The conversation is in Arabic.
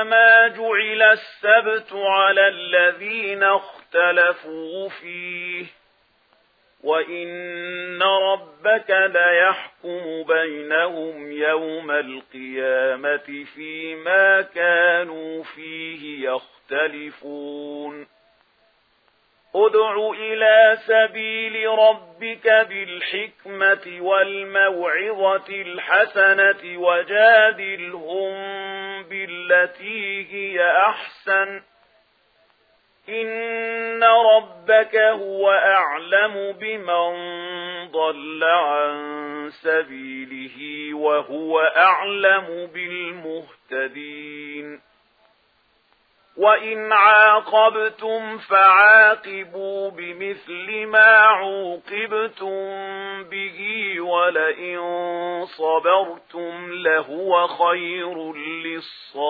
إنما جعل السبت على الذين اختلفوا فيه وإن ربك ليحكم بينهم يوم القيامة فيما كانوا فيه يختلفون ادع إلى سبيل ربك بالحكمة والموعظة الحسنة وجادلهم التي هي أحسن. إن ربك هو أعلم بمن ضل عن سبيله وهو أعلم بالمهتدين. وَإِنْ عَاقَبْتُمْ فَعَاقِبُوا بِمِثْلِ مَا عُوقِبْتُمْ بِهِ وَلَئِنْ صَبَرْتُمْ لَهُوَ خَيْرٌ لِلصَّابِرِينَ.